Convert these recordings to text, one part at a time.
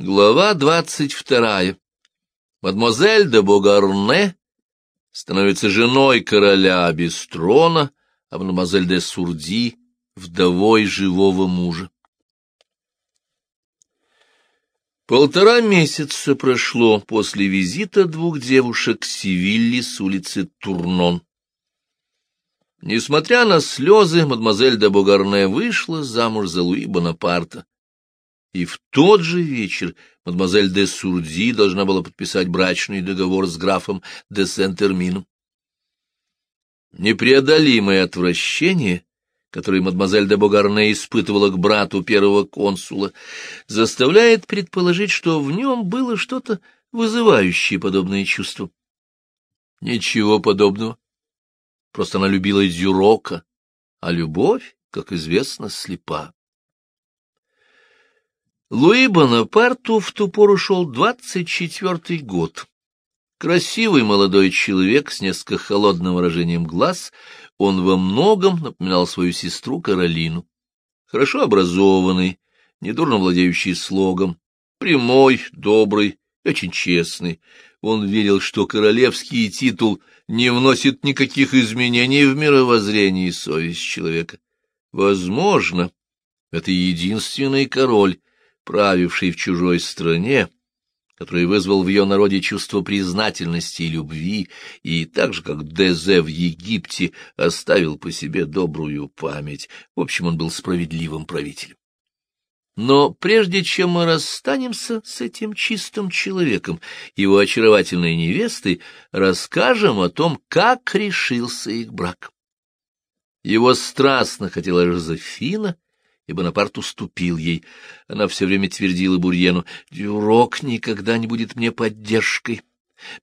Глава двадцать вторая. Мадемуазель де Богарне становится женой короля без трона, а мадемуазель де Сурди — вдовой живого мужа. Полтора месяца прошло после визита двух девушек Севилли с улицы Турнон. Несмотря на слезы, мадемуазель де Богарне вышла замуж за Луи Бонапарта и в тот же вечер мадемуазель де Сурди должна была подписать брачный договор с графом де Сент-Эрмином. Непреодолимое отвращение, которое мадемуазель де Богарне испытывала к брату первого консула, заставляет предположить, что в нем было что-то вызывающее подобные чувства. Ничего подобного. Просто она любила Дюрока, а любовь, как известно, слепа. Луи Бонапарту в ту пору шел двадцать четвертый год. Красивый молодой человек с несколько холодным выражением глаз, он во многом напоминал свою сестру Каролину. Хорошо образованный, недурно владеющий слогом, прямой, добрый, очень честный. Он верил, что королевский титул не вносит никаких изменений в мировоззрение и совесть человека. Возможно, это единственный король, правивший в чужой стране, который вызвал в ее народе чувство признательности и любви, и так же, как Дезе в Египте, оставил по себе добрую память. В общем, он был справедливым правителем. Но прежде чем мы расстанемся с этим чистым человеком, его очаровательной невестой, расскажем о том, как решился их брак. Его страстно хотела Жозефина, и Бонапарт уступил ей. Она все время твердила Бурьену, «Дюрок никогда не будет мне поддержкой.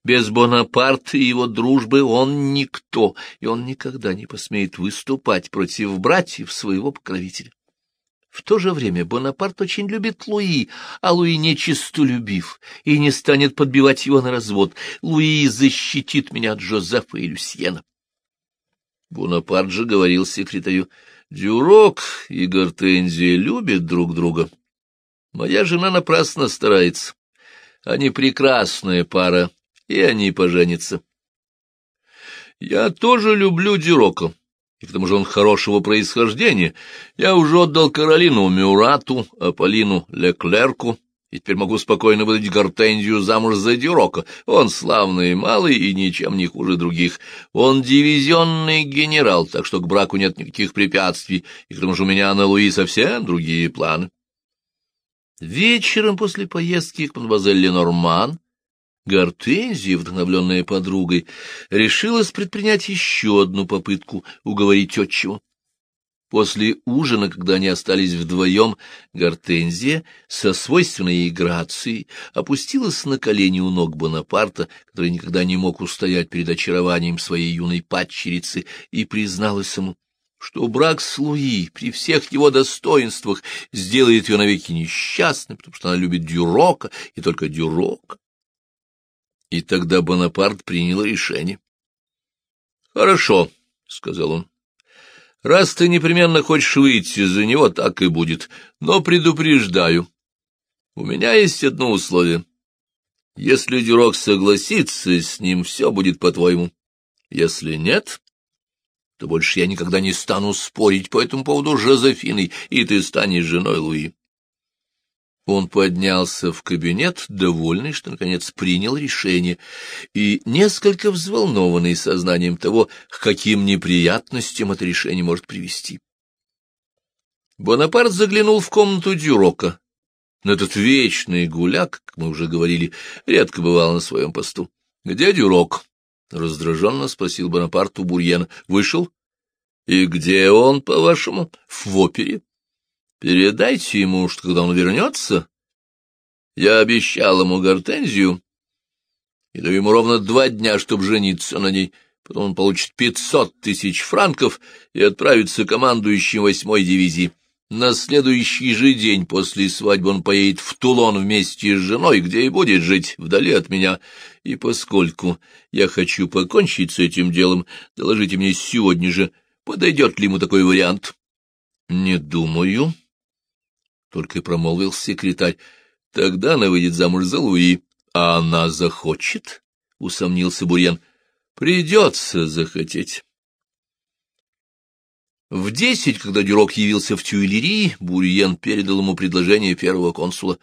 Без Бонапарта и его дружбы он никто, и он никогда не посмеет выступать против братьев своего покровителя». В то же время Бонапарт очень любит Луи, а Луи нечистолюбив и не станет подбивать его на развод. Луи защитит меня от Жозефа и Люсьена. Бонапарт же говорил секретарю, — Дюрок и Гортензия любят друг друга. Моя жена напрасно старается. Они прекрасная пара, и они поженятся. Я тоже люблю Дюрока, и к тому же он хорошего происхождения. Я уже отдал Каролину Мюрату, а Полину Леклерку, и теперь могу спокойно выдать Гортензию замуж за Дюрока. Он славный, малый и ничем не хуже других. Он дивизионный генерал, так что к браку нет никаких препятствий, и к тому же у меня на Луи совсем другие планы. Вечером после поездки к мадемуазель Ленорман Гортензия, вдохновленная подругой, решилась предпринять еще одну попытку уговорить отчего. После ужина, когда они остались вдвоем, Гортензия со свойственной ей грацией опустилась на колени у ног Бонапарта, который никогда не мог устоять перед очарованием своей юной падчерицы, и призналась ему, что брак с Луи при всех его достоинствах сделает ее навеки несчастной, потому что она любит Дюрока и только Дюрока. И тогда Бонапарт принял решение. — Хорошо, — сказал он. Раз ты непременно хочешь выйти за него, так и будет. Но предупреждаю, у меня есть одно условие. Если Дюрок согласится с ним, все будет по-твоему. Если нет, то больше я никогда не стану спорить по этому поводу с Жозефиной, и ты станешь женой Луи. Он поднялся в кабинет, довольный, что, наконец, принял решение, и несколько взволнованный сознанием того, к каким неприятностям это решение может привести. Бонапарт заглянул в комнату Дюрока. Но этот вечный гуляк, как мы уже говорили, редко бывал на своем посту. — Где Дюрок? — раздраженно спросил Бонапарт у Бурьена. — Вышел? — И где он, по-вашему? — В опере. Передайте ему, что когда он вернется, я обещал ему гортензию и даю ему ровно два дня, чтобы жениться на ней. Потом он получит пятьсот тысяч франков и отправится командующим восьмой дивизии. На следующий же день после свадьбы он поедет в Тулон вместе с женой, где и будет жить, вдали от меня. И поскольку я хочу покончить с этим делом, доложите мне сегодня же, подойдет ли ему такой вариант. — Не думаю, — только и промолвил секретарь. — Тогда она выйдет замуж за Луи. А она захочет? — усомнился Бурьян. — Придется захотеть. В десять, когда Дюрок явился в Тюильрии, Бурьен передал ему предложение первого консула.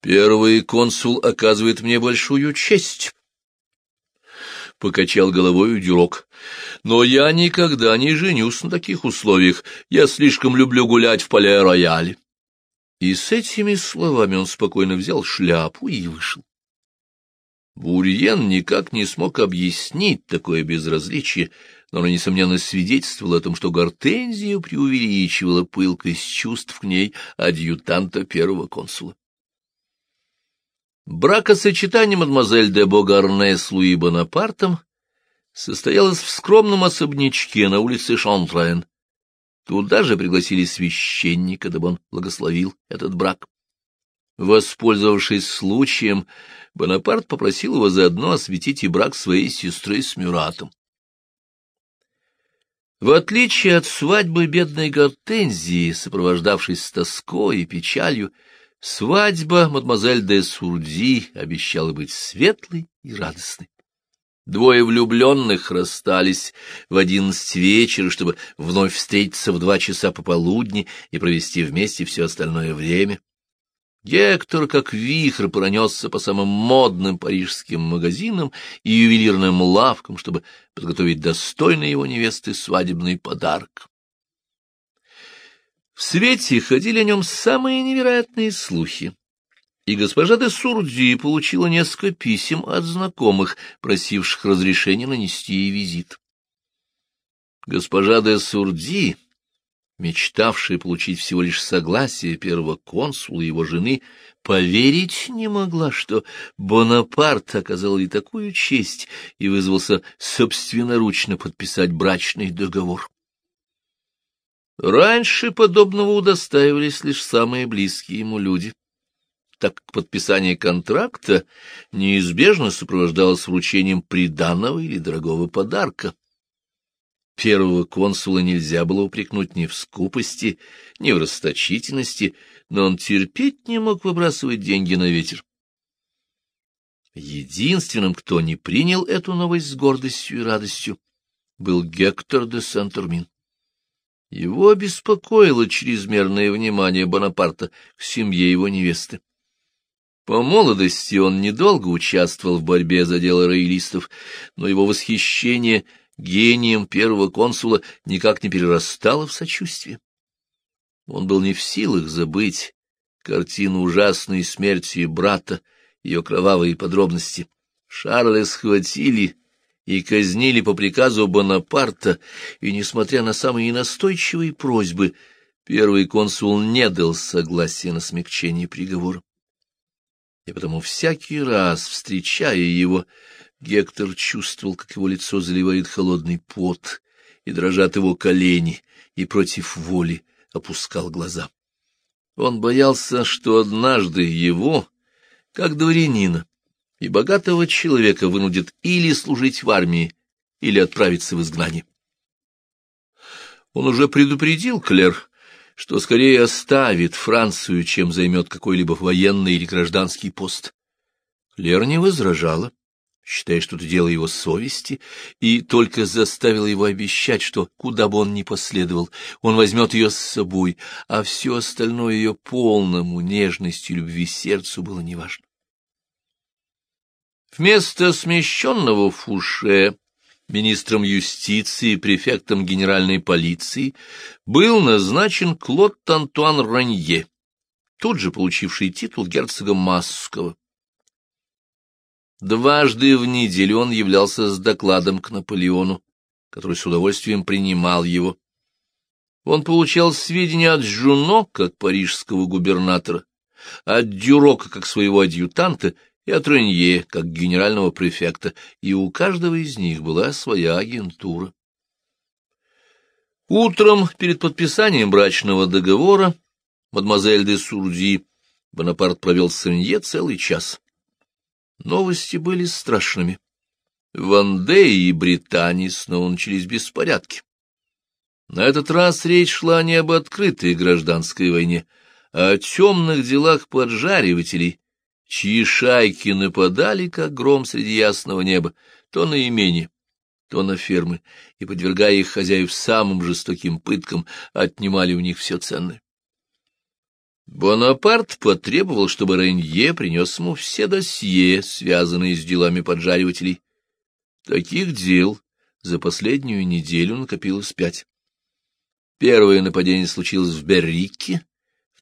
«Первый консул оказывает мне большую честь», — покачал головой Дюрок. «Но я никогда не женюсь на таких условиях. Я слишком люблю гулять в поле-рояле». И с этими словами он спокойно взял шляпу и вышел. Бурьен никак не смог объяснить такое безразличие, но оно, несомненно, свидетельствовало о том, что Гортензия преувеличивала пылкость чувств к ней адъютанта первого консула. Бракосочетание мадемуазель де Богарне с Луи Бонапартом состоялось в скромном особнячке на улице Шонтрен. Туда же пригласили священника, дабы он благословил этот брак. Воспользовавшись случаем, Бонапарт попросил его заодно осветить и брак своей сестры с Мюратом. В отличие от свадьбы бедной Гортензии, сопровождавшейся тоской и печалью, свадьба мадемуазель де Сурди обещала быть светлой и радостной. Двое влюбленных расстались в одиннадцать вечера, чтобы вновь встретиться в два часа пополудни и провести вместе все остальное время. Гектор, как вихрь, пронесся по самым модным парижским магазинам и ювелирным лавкам, чтобы подготовить достойный его невесты свадебный подарок. В свете ходили о нем самые невероятные слухи, и госпожа де Сурди получила несколько писем от знакомых, просивших разрешения нанести ей визит. Госпожа де Сурди мечтавшая получить всего лишь согласие первого консула и его жены, поверить не могла, что Бонапарт оказал ей такую честь и вызвался собственноручно подписать брачный договор. Раньше подобного удостаивались лишь самые близкие ему люди, так как подписание контракта неизбежно сопровождалось вручением приданого или дорогого подарка. Первого консула нельзя было упрекнуть ни в скупости, ни в расточительности, но он терпеть не мог выбрасывать деньги на ветер. Единственным, кто не принял эту новость с гордостью и радостью, был Гектор де Сент-Турмин. Его беспокоило чрезмерное внимание Бонапарта к семье его невесты. По молодости он недолго участвовал в борьбе за дело роялистов, но его восхищение — гением первого консула никак не перерастало в сочувствие. Он был не в силах забыть картину ужасной смерти брата, ее кровавые подробности. Шарля схватили и казнили по приказу Бонапарта, и, несмотря на самые настойчивые просьбы, первый консул не дал согласия на смягчение приговора. И потому всякий раз, встречая его, Гектор чувствовал, как его лицо заливает холодный пот, и дрожат его колени, и против воли опускал глаза. Он боялся, что однажды его, как дворянина и богатого человека, вынудит или служить в армии, или отправиться в изгнание. Он уже предупредил Клер, что скорее оставит Францию, чем займет какой-либо военный или гражданский пост. Клер не возражала считая, что это дело его совести, и только заставила его обещать, что куда бы он ни последовал, он возьмет ее с собой, а все остальное ее полному нежности и любви сердцу было неважно. Вместо смещенного Фуше министром юстиции и префектом генеральной полиции был назначен Клод Антуан Ранье, тут же получивший титул герцога Масского. Дважды в неделю он являлся с докладом к Наполеону, который с удовольствием принимал его. Он получал сведения от Жуно, как парижского губернатора, от Дюрока, как своего адъютанта, и от Ренье, как генерального префекта, и у каждого из них была своя агентура. Утром, перед подписанием брачного договора, мадемуазель де Сурди Бонапарт провел с Ренье целый час. Новости были страшными. В Андее и Британии снова начались беспорядки. На этот раз речь шла не об открытой гражданской войне, о темных делах поджаривателей, чьи шайки нападали, как гром среди ясного неба, то на имени, то на фермы, и, подвергая их хозяев самым жестоким пыткам, отнимали у них все ценное. Бонапарт потребовал, чтобы Ренье принес ему все досье, связанные с делами поджаривателей. Таких дел за последнюю неделю накопилось пять. Первое нападение случилось в Беррике,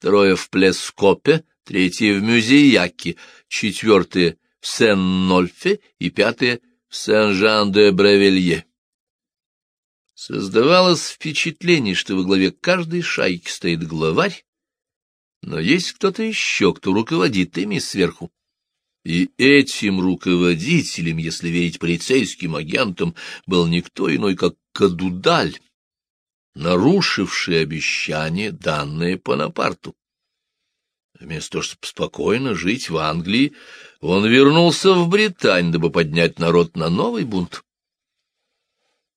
второе — в Плескопе, третье — в Мюзияке, четвертое — в Сен-Нольфе и пятое — в Сен-Жан-де-Бревелье. Создавалось впечатление, что во главе каждой шайки стоит главарь, но есть кто-то еще, кто руководит ими сверху. И этим руководителем, если верить полицейским агентам, был никто иной, как Кадудаль, нарушивший обещание, данное Панапарту. Вместо того, чтобы спокойно жить в Англии, он вернулся в Британь, дабы поднять народ на новый бунт.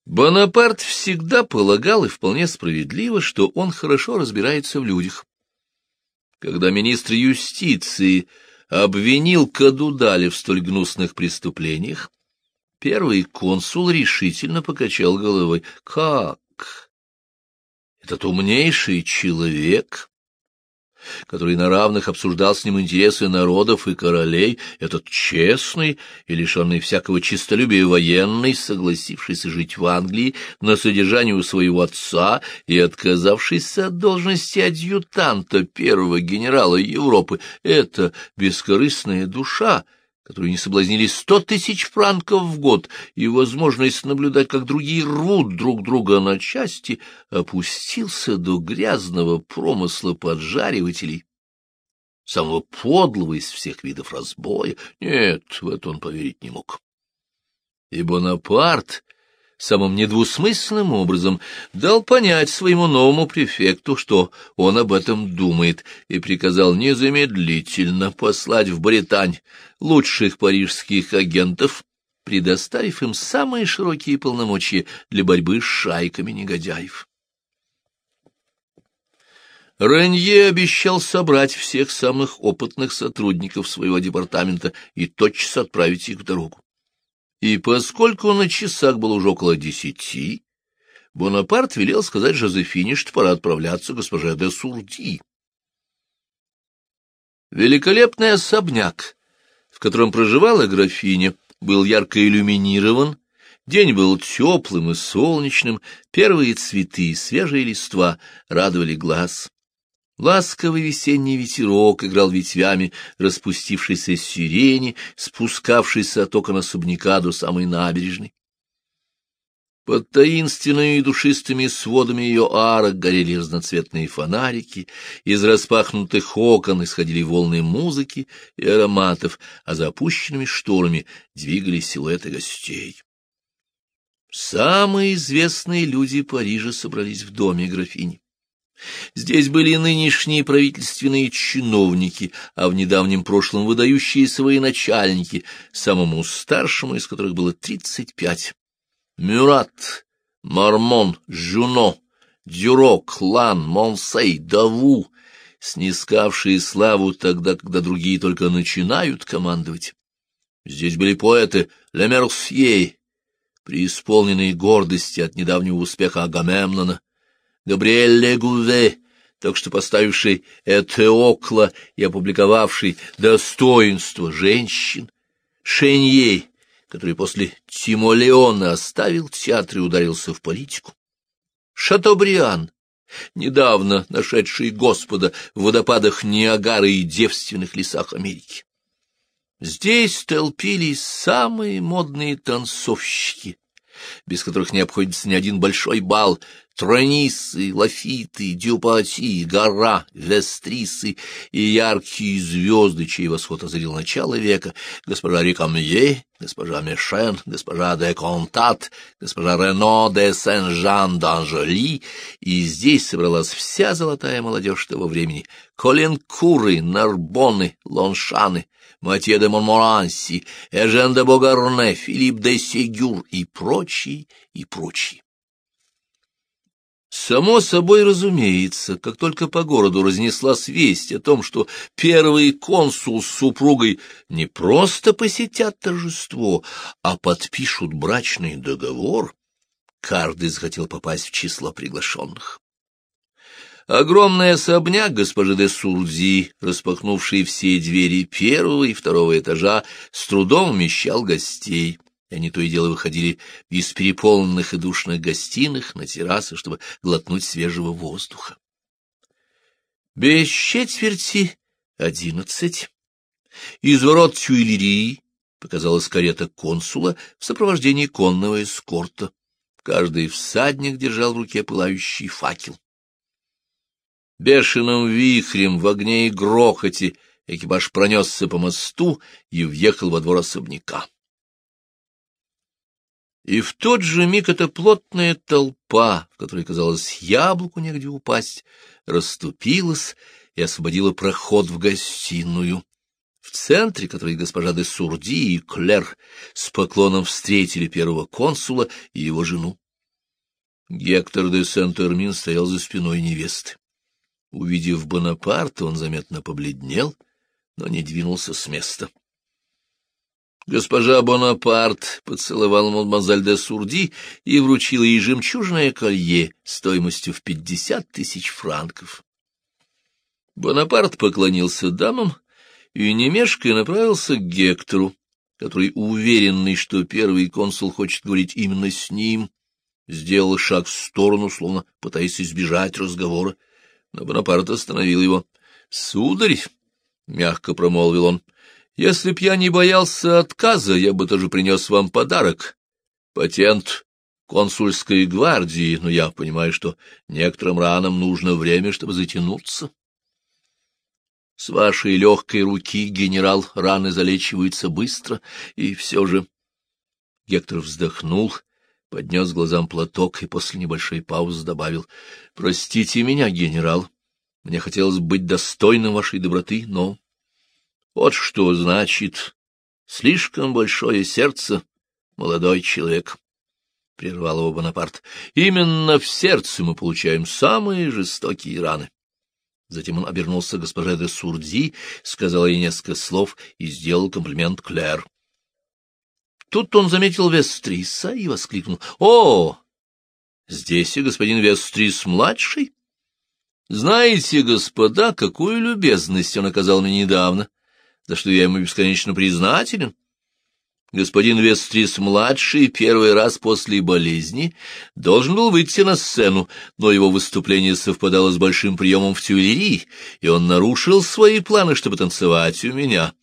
Бонапарт всегда полагал, и вполне справедливо, что он хорошо разбирается в людях. Когда министр юстиции обвинил Кадудали в столь гнусных преступлениях, первый консул решительно покачал головой. Как? Этот умнейший человек который на равных обсуждал с ним интересы народов и королей, этот честный и лишенный всякого честолюбия военный, согласившийся жить в Англии на содержании у своего отца и отказавшийся от должности адъютанта первого генерала Европы, это бескорыстная душа, которую не соблазнили сто тысяч франков в год, и возможность наблюдать, как другие рвут друг друга на части, опустился до грязного промысла поджаривателей, самого подлого из всех видов разбоя. Нет, в это он поверить не мог. И Бонапарт самым недвусмысленным образом дал понять своему новому префекту, что он об этом думает, и приказал незамедлительно послать в Британь лучших парижских агентов, предоставив им самые широкие полномочия для борьбы с шайками негодяев. Ренье обещал собрать всех самых опытных сотрудников своего департамента и тотчас отправить их в дорогу и поскольку на часах было уже около десяти, Бонапарт велел сказать Жозефине, что пора отправляться госпоже де Сурди. Великолепный особняк, в котором проживала графиня, был ярко иллюминирован, день был теплым и солнечным, первые цветы и свежие листва радовали глаз. Ласковый весенний ветерок играл ветвями распустившейся сирени, спускавшейся от окон особняка до самой набережной. Под таинственными и душистыми сводами ее арок горели разноцветные фонарики, из распахнутых окон исходили волны музыки и ароматов, а за опущенными шторами двигались силуэты гостей. Самые известные люди Парижа собрались в доме графини. Здесь были нынешние правительственные чиновники, а в недавнем прошлом выдающиеся военачальники, самому старшему из которых было тридцать пять. Мюрат, Мармон, Жуно, Дюрок, Лан, Монсей, Даву, снискавшие славу тогда, когда другие только начинают командовать. Здесь были поэты Лемерсье, преисполненные гордости от недавнего успеха Агамемнона, Габриэль Легуве, только что поставивший Этеокла и опубликовавший «Достоинство женщин», Шенье, который после Тимолеона оставил театр и ударился в политику, Шатобриан, недавно нашедший Господа в водопадах Ниагары и девственных лесах Америки. Здесь толпились самые модные танцовщики, без которых не обходится ни один большой бал, Тронисы, Лафиты, Дюпати, Гора, Вестрисы и яркие звезды, чей восход озарил начало века, госпожа Рикамье, госпожа Мешен, госпожа де Контат, госпожа Рено де Сен-Жан и здесь собралась вся золотая молодежь того времени — Коленкуры, Нарбоны, Лоншаны, Матье де Монморанси, Эжен де Богарне, Филипп де Сегюр и прочие, и прочие. Само собой разумеется, как только по городу разнеслась весть о том, что первый консул с супругой не просто посетят торжество, а подпишут брачный договор, каждый захотел попасть в число приглашенных. Огромный особняк госпожи де Сурди, распахнувший все двери первого и второго этажа, с трудом вмещал гостей они то и дело выходили из переполненных и душных гостиных на террасы, чтобы глотнуть свежего воздуха. Без четверти одиннадцать из ворот Тюильрии показалась карета консула в сопровождении конного эскорта. Каждый всадник держал в руке пылающий факел. Бешеным вихрем в огне и грохоте экипаж пронесся по мосту и въехал во двор особняка. И в тот же миг эта плотная толпа, в которой, казалось, яблоку негде упасть, расступилась и освободила проход в гостиную, в центре которой госпожа де Сурди и Клер с поклоном встретили первого консула и его жену. Гектор де Сент-Эрмин стоял за спиной невесты. Увидев Бонапарта, он заметно побледнел, но не двинулся с места. Госпожа Бонапарт поцеловала мадемуазель де Сурди и вручила ей жемчужное колье стоимостью в пятьдесят тысяч франков. Бонапарт поклонился дамам и, не направился к Гектору, который, уверенный, что первый консул хочет говорить именно с ним, сделал шаг в сторону, словно пытаясь избежать разговора, но Бонапарт остановил его. — Сударь, — мягко промолвил он, если б я не боялся отказа, я бы тоже принес вам подарок. Патент консульской гвардии, но я понимаю, что некоторым ранам нужно время, чтобы затянуться. С вашей легкой руки, генерал, раны залечиваются быстро, и все же... Гектор вздохнул, поднес глазам платок и после небольшой паузы добавил. — Простите меня, генерал, мне хотелось быть достойным вашей доброты, но вот что значит слишком большое сердце, молодой человек. — прервал его Бонапарт. — Именно в сердце мы получаем самые жестокие раны. Затем он обернулся к госпоже де Сурди, сказал ей несколько слов и сделал комплимент Клэр. Тут он заметил Вестриса и воскликнул. — О, здесь и господин Вестрис-младший? Знаете, господа, какую любезность он оказал мне недавно за что я ему бесконечно признателен. Господин Вестрис-младший первый раз после болезни должен был выйти на сцену, но его выступление совпадало с большим приемом в Тюильри, и он нарушил свои планы, чтобы танцевать у меня.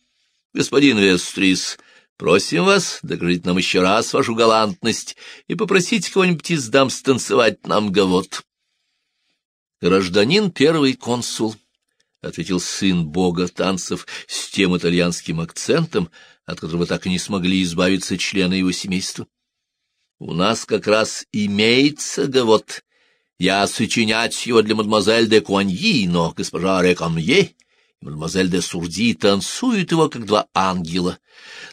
Господин Вестрис, просим вас докажите нам еще раз вашу галантность и попросите кого-нибудь из дам станцевать нам гавот. Гражданин первый консул — ответил сын бога танцев с тем итальянским акцентом, от которого так и не смогли избавиться члены его семейства. — У нас как раз имеется гавот. Я сочинять его для мадемуазель де Куаньи, но госпожа Рекамье и мадемуазель де Сурди танцуют его, как два ангела.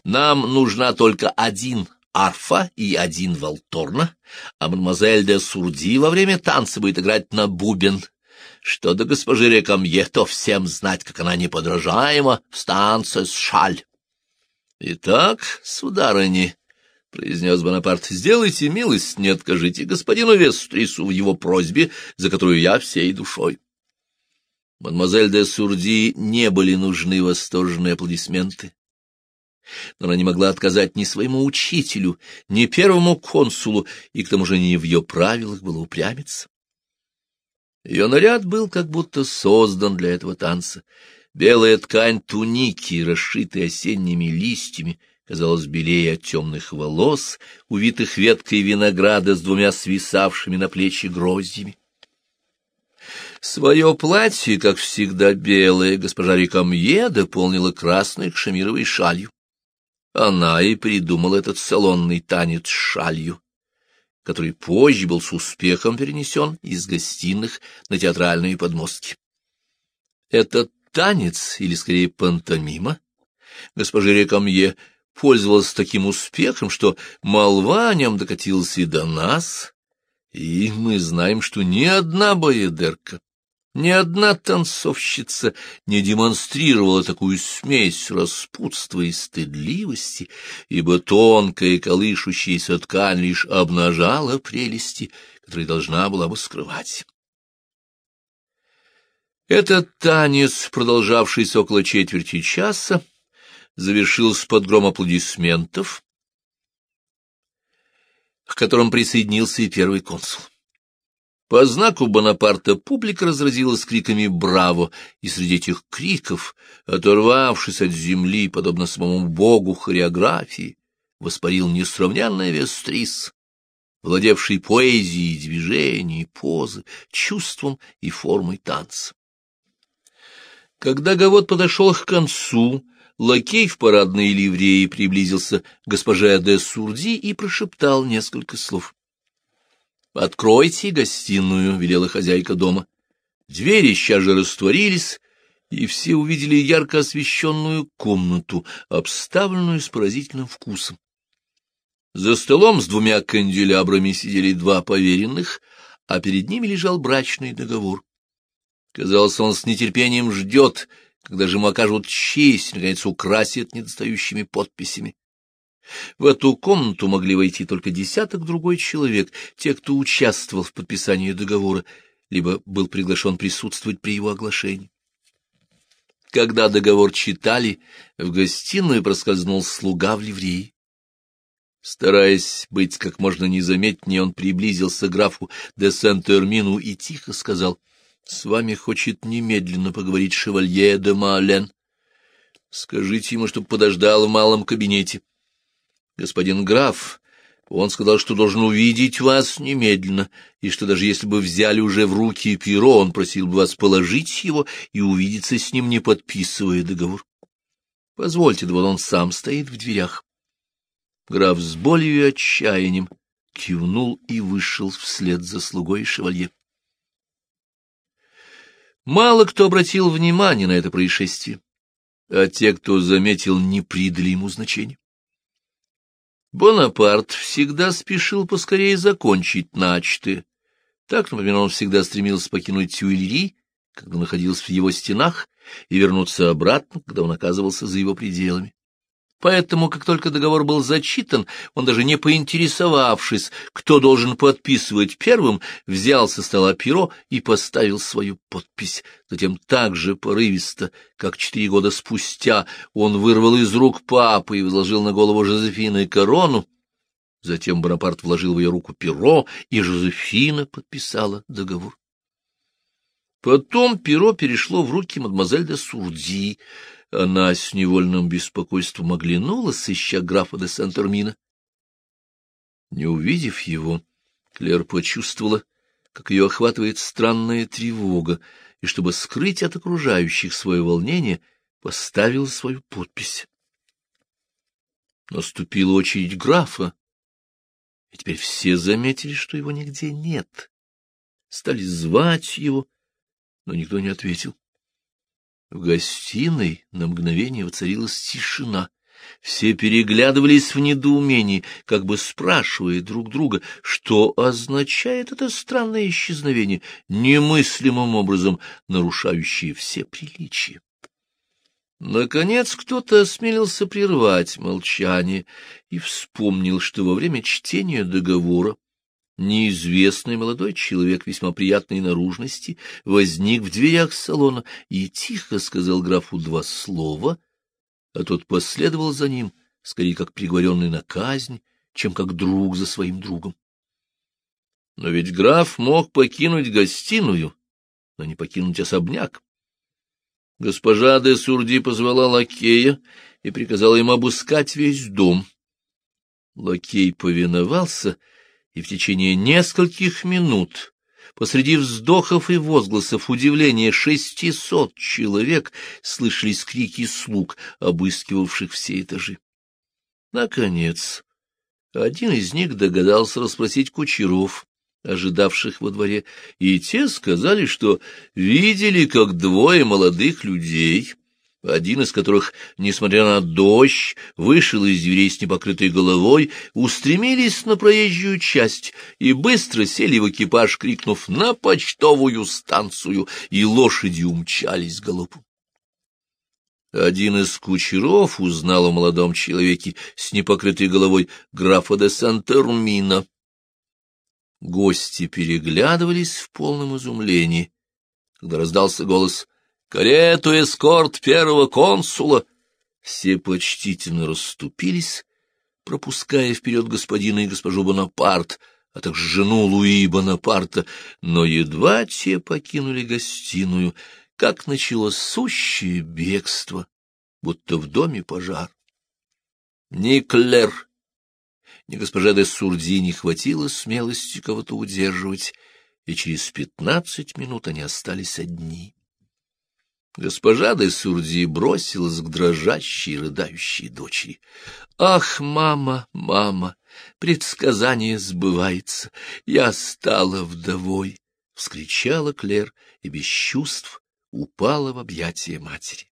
Нам нужна только один арфа и один валторна, а мадемуазель де Сурди во время танца будет играть на бубен — что до госпожи Рекамье, то всем знать, как она неподражаема в станции с шаль. — Итак, сударыни, — произнес Бонапарт, — сделайте милость, не откажите господину Вестрису в его просьбе, за которую я всей душой. Мадемуазель де Сурди не были нужны восторженные аплодисменты. Но она не могла отказать ни своему учителю, ни первому консулу, и к тому же не в ее правилах было упрямиться. Ее наряд был как будто создан для этого танца. Белая ткань туники, расшитая осенними листьями, казалась белее от темных волос, увитых веткой винограда с двумя свисавшими на плечи гроздьями. Свое платье, как всегда белое, госпожа Рикамье дополнила красной кшемировой шалью. Она и придумала этот салонный танец с шалью который позже был с успехом перенесен из гостиных на театральные подмостки. Этот танец, или скорее пантомима, госпожа Рекамье пользовался таким успехом, что молва о нем докатилась и до нас, И мы знаем, что ни одна боедерка, ни одна танцовщица не демонстрировала такую смесь распутства и стыдливости, ибо тонкая колышущаяся ткань лишь обнажала прелести, которые должна была бы скрывать. Этот танец, продолжавшийся около четверти часа, завершился под гром аплодисментов, к которым присоединился и первый консул. По знаку Бонапарта публика разразилась криками «Браво!», и среди этих криков, оторвавшись от земли, подобно самому богу хореографии, воспарил несравненный Вестрис, владевший поэзией движений, позы, чувством и формой танца. Когда Гавот подошел к концу, лакей в парадной ливреи приблизился к госпоже де Сурди и прошептал несколько слов. «Откройте гостиную», — велела хозяйка дома. Двери сейчас же растворились, и все увидели ярко освещенную комнату, обставленную с поразительным вкусом. За столом с двумя канделябрами сидели два поверенных, а перед ними лежал брачный договор. Казалось, он с нетерпением ждет, когда же ему окажут честь, наконец украсят недостающими подписями. В эту комнату могли войти только десяток другой человек, те, кто участвовал в подписании договора, либо был приглашен присутствовать при его оглашении. Когда договор читали, в гостиную проскользнул слуга в ливреи. Стараясь быть как можно незаметнее, он приблизился к графу де Сент-Эрмину и тихо сказал, с вами хочет немедленно поговорить шевалье де Маален. Скажите ему, чтобы подождал в малом кабинете. Господин граф, он сказал, что должен увидеть вас немедленно, и что даже если бы взяли уже в руки перо, он просил бы вас положить его и увидеться с ним, не подписывая договор. Позвольте, да вот он сам стоит в дверях. Граф с болью и отчаянием кивнул и вышел вслед за слугой шевалье. Мало кто обратил внимание на это происшествие, а те, кто заметил, не придали ему значения. Бонапарт всегда спешил поскорее закончить начатое. Так, например, он всегда стремился покинуть Тюильри, когда находился в его стенах, и вернуться обратно, когда он оказывался за его пределами. Поэтому, как только договор был зачитан, он даже не поинтересовавшись, кто должен подписывать первым, взял со стола перо и поставил свою подпись. Затем так же порывисто, как четыре года спустя, он вырвал из рук папы и возложил на голову Жозефины корону. Затем Бонапарт вложил в ее руку перо, и Жозефина подписала договор. Потом перо перешло в руки мадемуазель де Сурди, она с невольным беспокойством оглянулась, ища графа де Сент-Эрмина. Не увидев его, Клер почувствовала, как ее охватывает странная тревога, и, чтобы скрыть от окружающих свое волнение, поставила свою подпись. Наступила очередь графа, и теперь все заметили, что его нигде нет. Стали звать его, но никто не ответил. В гостиной на мгновение воцарилась тишина. Все переглядывались в недоумении, как бы спрашивая друг друга, что означает это странное исчезновение, немыслимым образом нарушающее все приличия. Наконец кто-то осмелился прервать молчание и вспомнил, что во время чтения договора Неизвестный молодой человек весьма приятной наружности возник в дверях салона и тихо сказал графу два слова, а тот последовал за ним, скорее как приговоренный на казнь, чем как друг за своим другом. Но ведь граф мог покинуть гостиную, но не покинуть особняк. Госпожа де Сурди позвала лакея и приказала им обыскать весь дом. Лакей повиновался — и в течение нескольких минут посреди вздохов и возгласов удивления шестисот человек слышались крики слуг, обыскивавших все этажи. Наконец, один из них догадался расспросить кучеров, ожидавших во дворе, и те сказали, что видели, как двое молодых людей один из которых, несмотря на дождь, вышел из дверей с непокрытой головой, устремились на проезжую часть и быстро сели в экипаж, крикнув «На почтовую станцию!» и лошади умчались галопом. Один из кучеров узнал о молодом человеке с непокрытой головой графа де Сантермина. Гости переглядывались в полном изумлении, когда раздался голос «Карету эскорт первого консула!» Все почтительно расступились, пропуская вперед господина и госпожу Бонапарт, а также жену Луи Бонапарта, но едва те покинули гостиную, как началось сущее бегство, будто в доме пожар. Ни Клер, ни госпожа де Сурди не хватило смелости кого-то удерживать, и через пятнадцать минут они остались одни. Госпожа де Сурди бросилась к дрожащей, рыдающей дочери. — Ах, мама, мама, предсказание сбывается, я стала вдовой! — вскричала Клер и без чувств упала в объятия матери.